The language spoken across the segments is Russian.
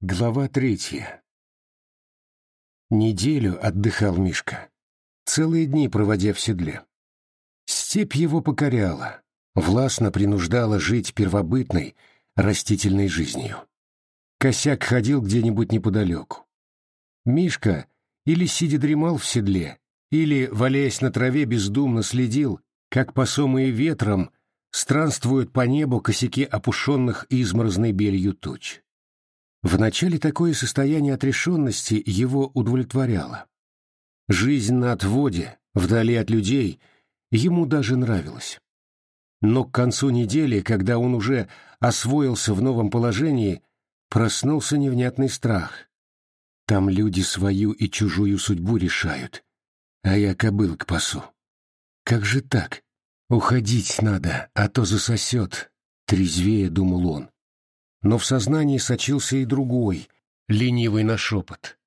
Глава третья. Неделю отдыхал Мишка, целые дни проводя в седле. Степь его покоряла, властно принуждала жить первобытной, растительной жизнью. Косяк ходил где-нибудь неподалеку. Мишка или сидя дремал в седле, или, валяясь на траве, бездумно следил, как посомые ветром странствуют по небу косяки опушенных изморозной белью туч. Вначале такое состояние отрешенности его удовлетворяло. Жизнь на отводе, вдали от людей, ему даже нравилась. Но к концу недели, когда он уже освоился в новом положении, проснулся невнятный страх. Там люди свою и чужую судьбу решают, а я кобыл к пасу. Как же так? Уходить надо, а то засосет, трезвее думал он но в сознании сочился и другой, ленивый нашепот.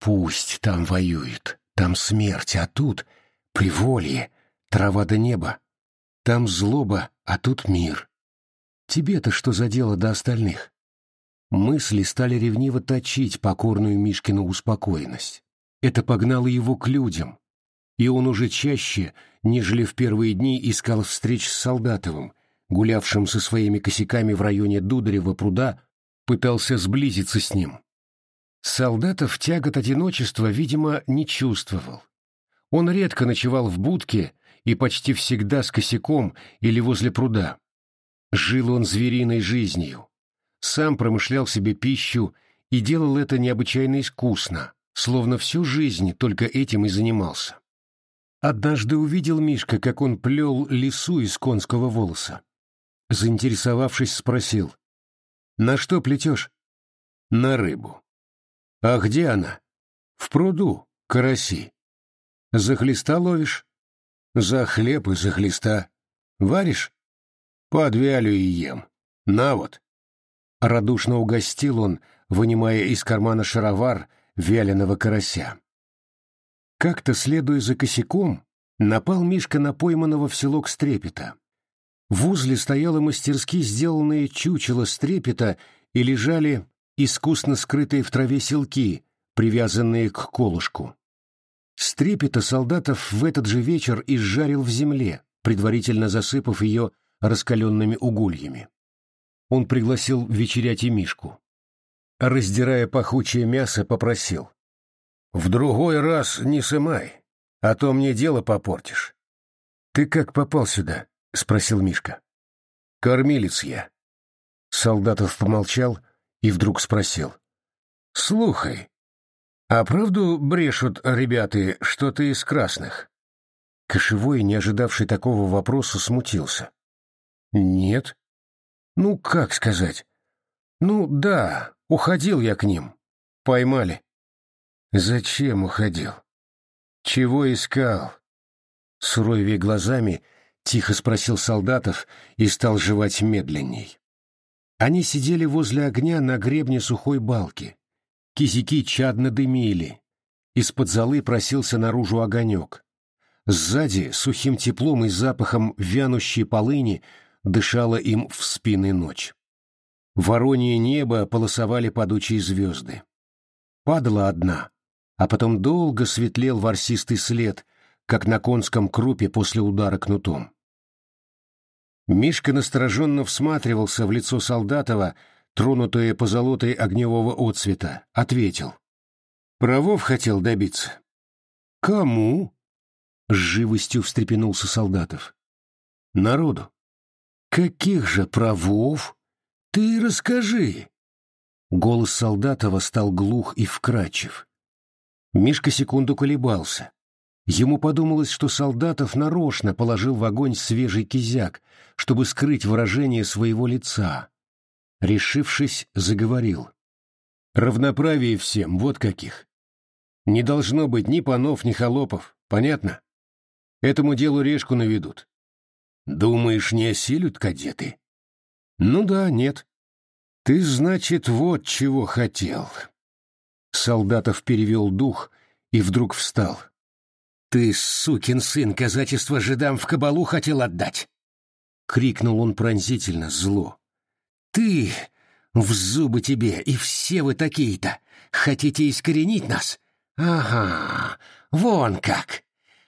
«Пусть там воюют, там смерть, а тут приволье, трава до неба. Там злоба, а тут мир. Тебе-то что за дело до остальных?» Мысли стали ревниво точить покорную Мишкину успокоенность. Это погнало его к людям, и он уже чаще, нежели в первые дни, искал встреч с Солдатовым, гулявшим со своими косяками в районе Дударева пруда, пытался сблизиться с ним. Солдатов тягот одиночества, видимо, не чувствовал. Он редко ночевал в будке и почти всегда с косяком или возле пруда. Жил он звериной жизнью. Сам промышлял себе пищу и делал это необычайно искусно, словно всю жизнь только этим и занимался. Однажды увидел Мишка, как он плел лису из конского волоса. Заинтересовавшись, спросил. «На что плетешь?» «На рыбу». «А где она?» «В пруду, караси». «За хлеста ловишь?» «За хлеб и за хлеста. Варишь?» «Подвялю и ем. На вот». Радушно угостил он, вынимая из кармана шаровар вяленого карася. Как-то, следуя за косяком, напал Мишка на пойманного в селок стрепета. В узле стояло мастерски сделанные чучело стрепета и лежали искусно скрытые в траве селки, привязанные к колышку. Стрепета солдатов в этот же вечер изжарил в земле, предварительно засыпав ее раскаленными угольями. Он пригласил вечерять и Мишку. Раздирая пахучее мясо, попросил. «В другой раз не сымай, а то мне дело попортишь. Ты как попал сюда?» — спросил Мишка. «Кормилец я». Солдатов помолчал и вдруг спросил. «Слухай, а правду брешут ребята, что ты из красных?» Кошевой, не ожидавший такого вопроса, смутился. «Нет». «Ну, как сказать?» «Ну, да, уходил я к ним. Поймали». «Зачем уходил?» «Чего искал?» Суровее глазами — Тихо спросил солдатов и стал жевать медленней. Они сидели возле огня на гребне сухой балки. Кизяки чадно дымили. Из-под золы просился наружу огонек. Сзади, сухим теплом и запахом вянущей полыни, дышала им в спины ночь. Воронье небо полосовали падучие звезды. Падала одна, а потом долго светлел ворсистый след, как на конском крупе после удара кнутом. Мишка настороженно всматривался в лицо Солдатова, тронутое позолотой огневого отцвета, ответил. «Правов хотел добиться». «Кому?» — с живостью встрепенулся Солдатов. «Народу». «Каких же правов? Ты расскажи». Голос Солдатова стал глух и вкрадчив. Мишка секунду колебался. Ему подумалось, что Солдатов нарочно положил в огонь свежий кизяк, чтобы скрыть выражение своего лица. Решившись, заговорил. «Равноправие всем, вот каких. Не должно быть ни панов, ни холопов, понятно? Этому делу решку наведут. Думаешь, не осилют кадеты? Ну да, нет. Ты, значит, вот чего хотел. Солдатов перевел дух и вдруг встал. «Ты, сукин сын, казачество жидам в кабалу хотел отдать!» — крикнул он пронзительно, зло. «Ты, В зубы тебе, и все вы такие-то! Хотите искоренить нас? Ага, вон как!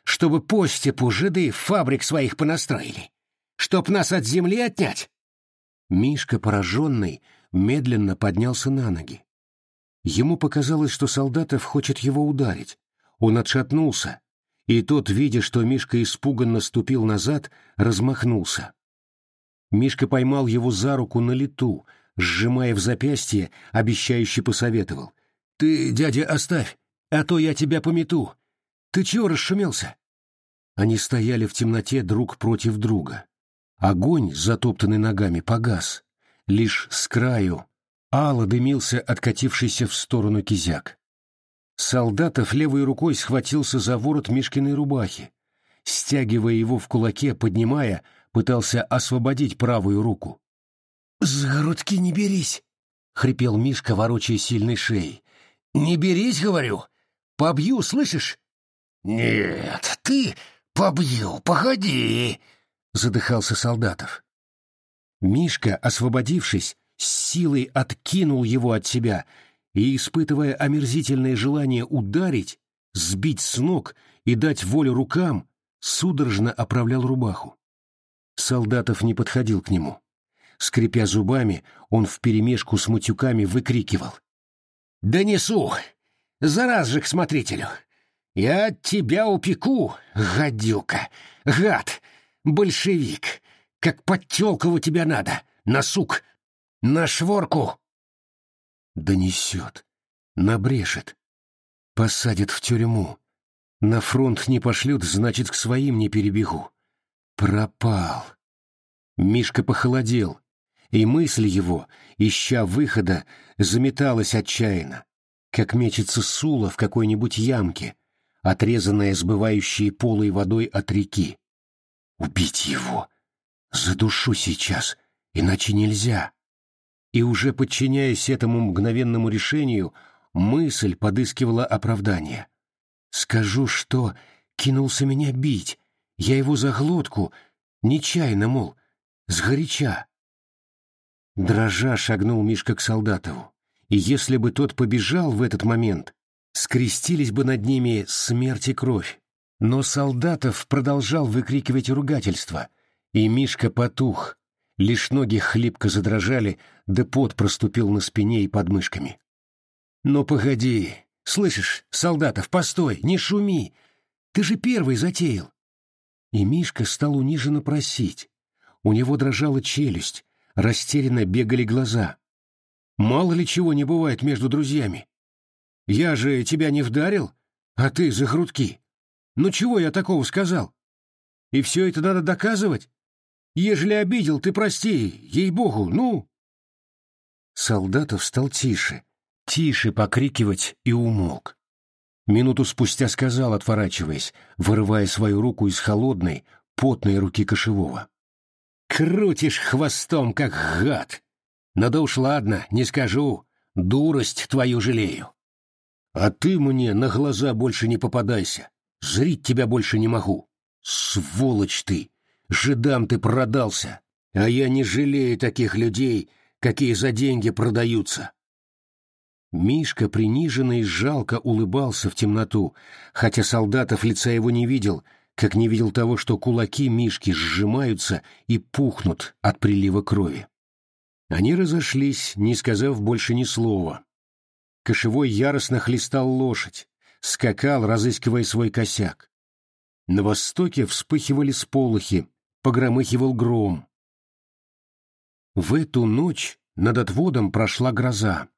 Чтобы по степу жиды фабрик своих понастроили! Чтоб нас от земли отнять!» Мишка, пораженный, медленно поднялся на ноги. Ему показалось, что Солдатов хочет его ударить. Он отшатнулся, и тот, видя, что Мишка испуганно ступил назад, размахнулся. Мишка поймал его за руку на лету, сжимая в запястье, обещающе посоветовал. «Ты, дядя, оставь, а то я тебя помету. Ты чего расшумелся?» Они стояли в темноте друг против друга. Огонь, затоптанный ногами, погас. Лишь с краю ало дымился откатившийся в сторону кизяк. Солдатов левой рукой схватился за ворот Мишкиной рубахи. Стягивая его в кулаке, поднимая, пытался освободить правую руку. «За грудки не берись!» — хрипел Мишка, ворочая сильной шеей. «Не берись, говорю! Побью, слышишь?» «Нет, ты побью, погоди!» — задыхался Солдатов. Мишка, освободившись, с силой откинул его от себя и, испытывая омерзительное желание ударить, сбить с ног и дать волю рукам, судорожно оправлял рубаху. Солдатов не подходил к нему. Скрипя зубами, он вперемешку с мутюками выкрикивал. «Да несу! Зараз же к смотрителю! Я тебя упеку, гадюка! Гад! Большевик! Как подтелкову тебя надо! На сук! На шворку!» Донесет, набрешет, посадят в тюрьму. На фронт не пошлют, значит, к своим не перебегу. Пропал. Мишка похолодел, и мысль его, ища выхода, заметалась отчаянно, как мечется сула в какой-нибудь ямке, отрезанная сбывающей полой водой от реки. Убить его! Задушу сейчас, иначе нельзя. И уже подчиняясь этому мгновенному решению, мысль подыскивала оправдание. Скажу, что кинулся меня бить, я его за глотку, нечаянно, мол, сгоряча. Дрожа шагнул Мишка к Солдатову, и если бы тот побежал в этот момент, скрестились бы над ними смерть и кровь. Но Солдатов продолжал выкрикивать ругательства, и Мишка потух, лишь ноги хлипко задрожали, да пот проступил на спине и подмышками. «Ну погоди, слышишь, Солдатов, постой, не шуми, ты же первый затеял. И Мишка стал униженно просить. У него дрожала челюсть, растерянно бегали глаза. «Мало ли чего не бывает между друзьями. Я же тебя не вдарил, а ты за грудки. Ну чего я такого сказал? И все это надо доказывать? Ежели обидел, ты прости, ей-богу, ну!» Солдатов стал тише, тише покрикивать и умолк. Минуту спустя сказал, отворачиваясь, вырывая свою руку из холодной, потной руки кошевого. «Крутишь хвостом, как гад! Но да уж ладно, не скажу, дурость твою жалею. А ты мне на глаза больше не попадайся, зрить тебя больше не могу. Сволочь ты! Жидам ты продался, а я не жалею таких людей, какие за деньги продаются. Мишка приниженно и жалко улыбался в темноту, хотя солдатов лица его не видел, как не видел того, что кулаки Мишки сжимаются и пухнут от прилива крови. Они разошлись, не сказав больше ни слова. Кошевой яростно хлестал лошадь, скакал, разыскивая свой косяк. На востоке вспыхивали сполохи, погромыхивал гром. В эту ночь над отводом прошла гроза.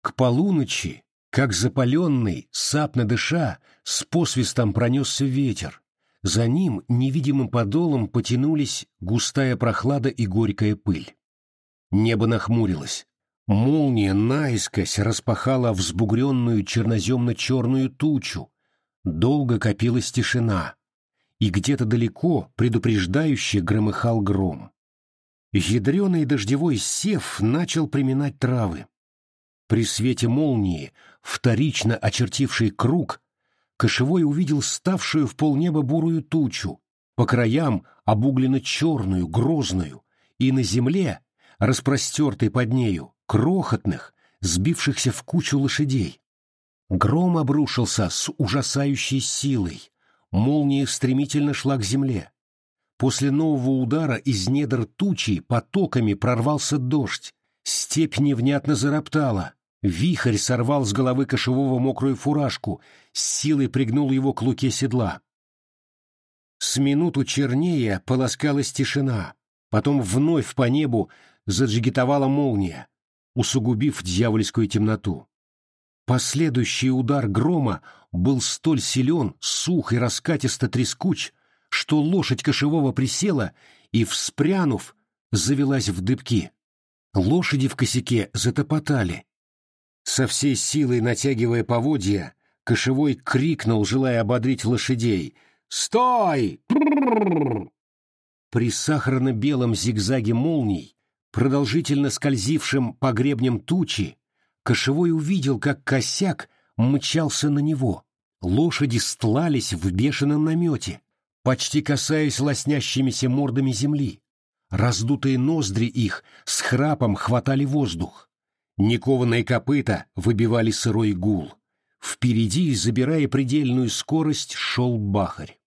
К полуночи, как запаленный, сапно дыша, с посвистом пронесся ветер. За ним невидимым подолом потянулись густая прохлада и горькая пыль. Небо нахмурилось. Молния наискось распахала взбугренную черноземно-черную тучу. Долго копилась тишина, и где-то далеко предупреждающе громыхал гром. Ядреный дождевой сев начал приминать травы. При свете молнии, вторично очертивший круг, Кошевой увидел ставшую в полнеба бурую тучу, по краям обугленно-черную, грозную, и на земле, распростертой под нею, крохотных, сбившихся в кучу лошадей. Гром обрушился с ужасающей силой, молния стремительно шла к земле. После нового удара из недр тучи потоками прорвался дождь, степь невнятно зароптала, вихрь сорвал с головы кошевого мокрую фуражку, с силой пригнул его к луке седла. С минуту чернее полоскалась тишина, потом вновь по небу заджигитовала молния, усугубив дьявольскую темноту. Последующий удар грома был столь силен, сух и раскатисто трескуч, что лошадь кошевого присела и, вспрянув, завелась в дыбки. Лошади в косяке затопотали. Со всей силой натягивая поводья, кошевой крикнул, желая ободрить лошадей. «Стой!» При сахарно-белом зигзаге молний, продолжительно скользившем по гребням тучи, Кошевой увидел, как косяк мчался на него. Лошади стлались в бешеном намете, почти касаясь лоснящимися мордами земли. Раздутые ноздри их с храпом хватали воздух. Никованные копыта выбивали сырой гул. Впереди, забирая предельную скорость, шел бахарь.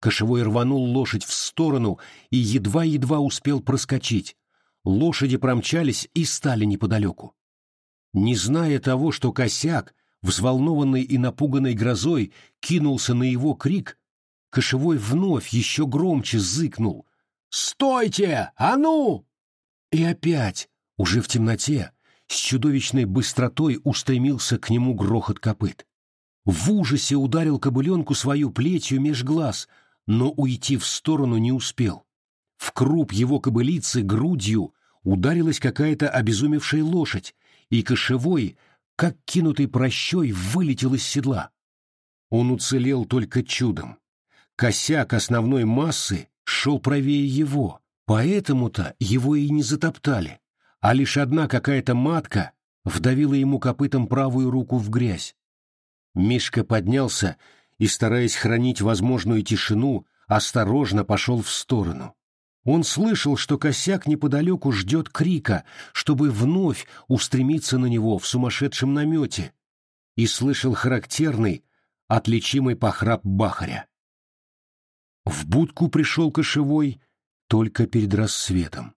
Кошевой рванул лошадь в сторону и едва-едва успел проскочить. Лошади промчались и стали неподалеку. Не зная того, что косяк, взволнованный и напуганный грозой, кинулся на его крик, Кошевой вновь еще громче зыкнул. «Стойте! А ну!» И опять, уже в темноте, с чудовищной быстротой устремился к нему грохот копыт. В ужасе ударил кобыленку свою плетью меж глаз, но уйти в сторону не успел. В круп его кобылицы грудью ударилась какая-то обезумевшая лошадь, и кошевой, как кинутый прощой, вылетел из седла. Он уцелел только чудом. Косяк основной массы шел правее его, поэтому-то его и не затоптали, а лишь одна какая-то матка вдавила ему копытом правую руку в грязь. Мишка поднялся и, стараясь хранить возможную тишину, осторожно пошел в сторону. Он слышал, что косяк неподалеку ждет крика, чтобы вновь устремиться на него в сумасшедшем намете, и слышал характерный, отличимый похрап бахаря. В будку пришел кошевой только перед рассветом.